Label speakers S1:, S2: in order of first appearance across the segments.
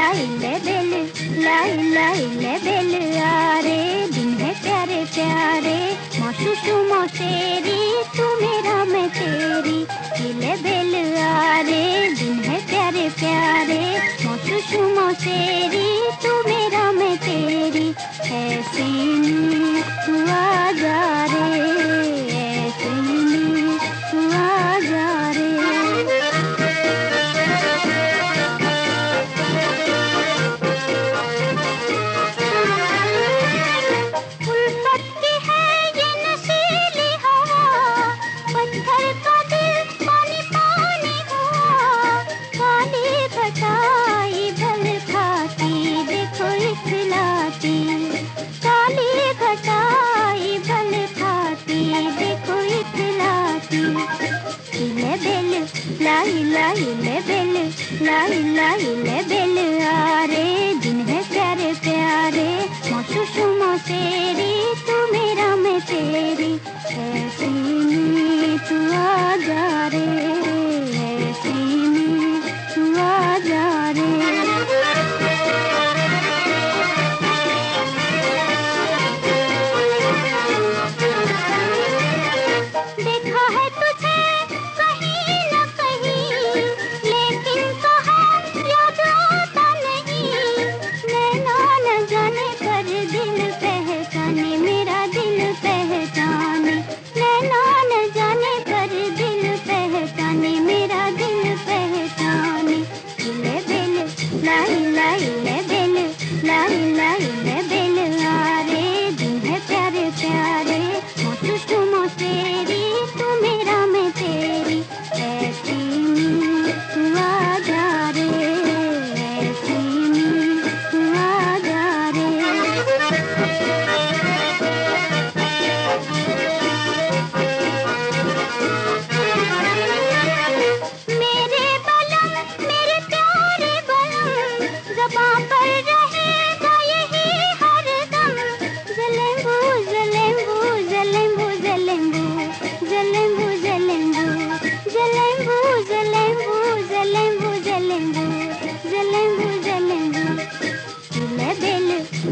S1: लाइले बेल लाइले बेल आ रे दिन है प्यारे प्यारे। मौसू मौसेरी, तू मेरा, मैं तेरी। किले बेल आ रे दिन है प्यारे प्यारे। मौसू मौसेरी, तू मेरा, मैं तेरी। ऐसी हुआ आ जा रे। लाई लाई ले बेल लाई लाई ले बेल आ रे दिन है प्यारे प्यारे मोशु शुमो तेरी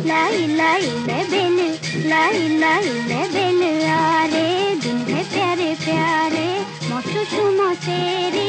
S1: लाई लाई ले बेल लाई लाई ले बेल आ दिन है प्यारे प्यारे मोशु शुमो तेरी